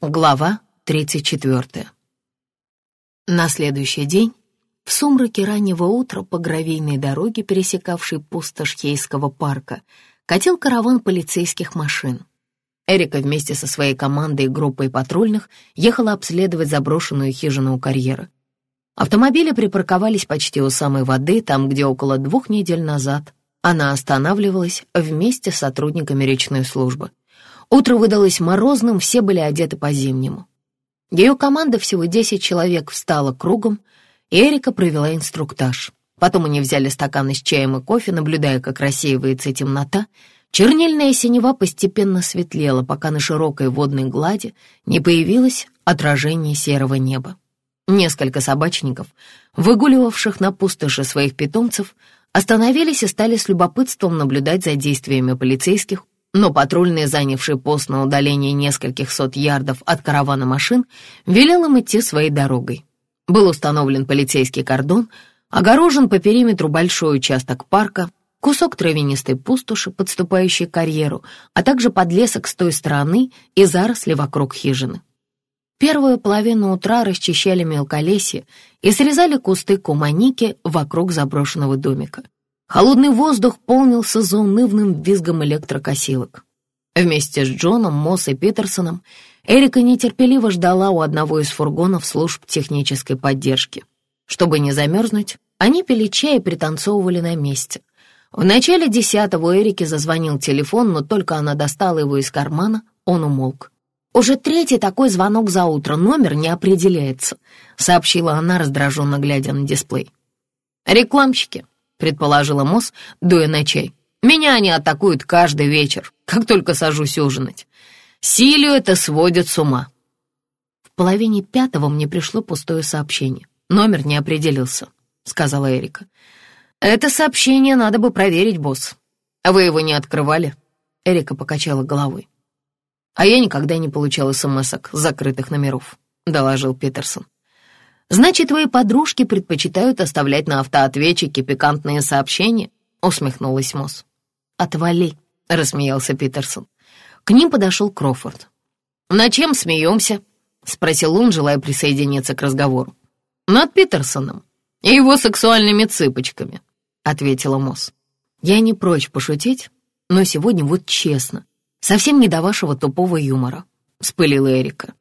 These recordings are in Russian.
Глава 34. На следующий день, в сумраке раннего утра по гравийной дороге, пересекавшей пустошь Хейского парка, катил караван полицейских машин. Эрика вместе со своей командой и группой патрульных ехала обследовать заброшенную хижину у карьера. Автомобили припарковались почти у самой воды, там, где около двух недель назад она останавливалась вместе с сотрудниками речной службы. Утро выдалось морозным, все были одеты по-зимнему. Ее команда, всего 10 человек, встала кругом, и Эрика провела инструктаж. Потом они взяли стаканы с чаем и кофе, наблюдая, как рассеивается темнота. Чернильная синева постепенно светлела, пока на широкой водной глади не появилось отражение серого неба. Несколько собачников, выгуливавших на пустоши своих питомцев, остановились и стали с любопытством наблюдать за действиями полицейских, но патрульный, занявший пост на удалении нескольких сот ярдов от каравана машин, велел им идти своей дорогой. Был установлен полицейский кордон, огорожен по периметру большой участок парка, кусок травянистой пустоши, подступающей к карьеру, а также подлесок с той стороны и заросли вокруг хижины. Первую половину утра расчищали мелколесье и срезали кусты куманики вокруг заброшенного домика. Холодный воздух полнился заунывным визгом электрокосилок. Вместе с Джоном, Мосс и Питерсоном Эрика нетерпеливо ждала у одного из фургонов служб технической поддержки. Чтобы не замерзнуть, они пили чай и пританцовывали на месте. В начале десятого Эрике зазвонил телефон, но только она достала его из кармана, он умолк. «Уже третий такой звонок за утро, номер не определяется», — сообщила она, раздраженно глядя на дисплей. «Рекламщики», предположила Мосс, дуя на чай. «Меня они атакуют каждый вечер, как только сажусь ужинать. Силю это сводит с ума». В половине пятого мне пришло пустое сообщение. Номер не определился, сказала Эрика. «Это сообщение надо бы проверить, босс. А вы его не открывали?» Эрика покачала головой. «А я никогда не получал смс закрытых номеров», — доложил Питерсон. «Значит, твои подружки предпочитают оставлять на автоответчике пикантные сообщения?» — усмехнулась Мосс. «Отвали», — рассмеялся Питерсон. К ним подошел Крофорд. «На чем смеемся?» — спросил он, желая присоединиться к разговору. «Над Питерсоном и его сексуальными цыпочками», — ответила Мосс. «Я не прочь пошутить, но сегодня вот честно, совсем не до вашего тупого юмора», — вспылила Эрика.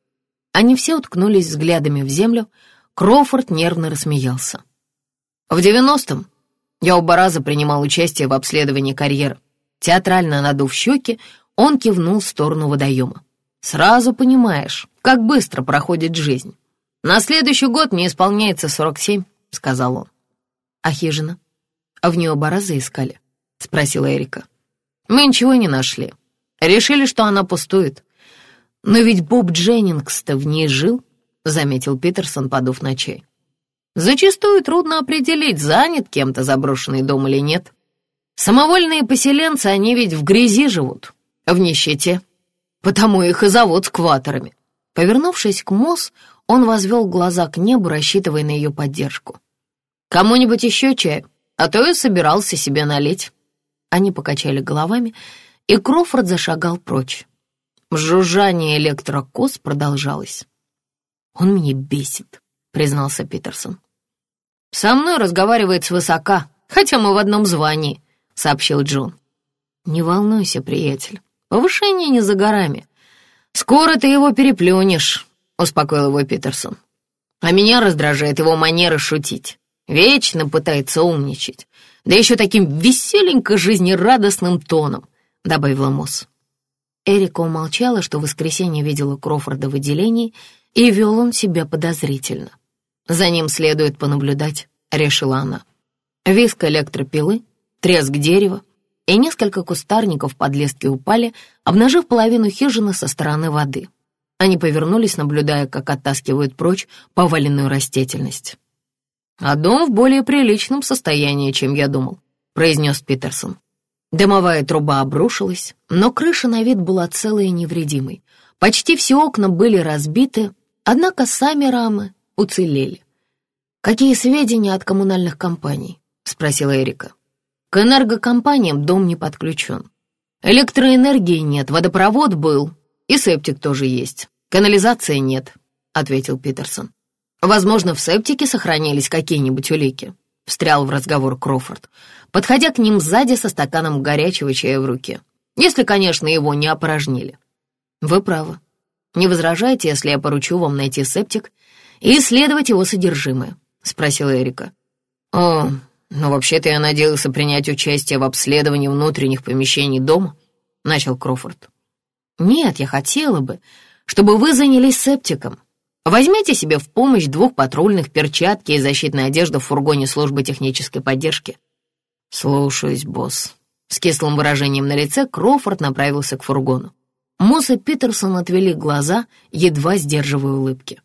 Они все уткнулись взглядами в землю, Кроуфорд нервно рассмеялся. В девяностом я оба раза принимал участие в обследовании карьеры. Театрально надув щеки, он кивнул в сторону водоема. «Сразу понимаешь, как быстро проходит жизнь. На следующий год мне исполняется сорок семь», — сказал он. «А хижина? А в нее оба раза искали?» — спросила Эрика. «Мы ничего не нашли. Решили, что она пустует. Но ведь Боб Дженнингс-то в ней жил заметил Питерсон, подув на чай. Зачастую трудно определить, занят кем-то заброшенный дом или нет. Самовольные поселенцы, они ведь в грязи живут, в нищете. Потому их и зовут скваторами. Повернувшись к Мосс, он возвел глаза к небу, рассчитывая на ее поддержку. «Кому-нибудь еще чаю? А то я собирался себе налить». Они покачали головами, и Крофорд зашагал прочь. Жужжание электрокос продолжалось. «Он меня бесит», — признался Питерсон. «Со мной разговаривает свысока, хотя мы в одном звании», — сообщил Джон. «Не волнуйся, приятель, повышение не за горами. Скоро ты его переплюнешь», — успокоил его Питерсон. «А меня раздражает его манера шутить. Вечно пытается умничать, да еще таким веселенько жизнерадостным тоном», — добавила Мосс. Эрика умолчала, что в воскресенье видела Крофорда в отделении и вел он себя подозрительно. «За ним следует понаблюдать», — решила она. Виск электропилы, треск дерева и несколько кустарников подлески упали, обнажив половину хижины со стороны воды. Они повернулись, наблюдая, как оттаскивают прочь поваленную растительность. «А дом в более приличном состоянии, чем я думал», — произнес Питерсон. Дымовая труба обрушилась, но крыша на вид была целой и невредимой. Почти все окна были разбиты, Однако сами рамы уцелели. «Какие сведения от коммунальных компаний?» — спросила Эрика. «К энергокомпаниям дом не подключен. Электроэнергии нет, водопровод был, и септик тоже есть. «Канализации нет», — ответил Питерсон. «Возможно, в септике сохранились какие-нибудь улики», — встрял в разговор Крофорд, подходя к ним сзади со стаканом горячего чая в руке. «Если, конечно, его не опорожнили». «Вы правы. Не возражаете, если я поручу вам найти септик и исследовать его содержимое?» — спросила Эрика. «О, ну вообще-то я надеялся принять участие в обследовании внутренних помещений дома», — начал Крофорд. «Нет, я хотела бы, чтобы вы занялись септиком. Возьмите себе в помощь двух патрульных, перчатки и защитная одежда в фургоне службы технической поддержки. «Слушаюсь, босс». С кислым выражением на лице Кроуфорд направился к фургону. Мосс и Питерсон отвели глаза, едва сдерживая улыбки.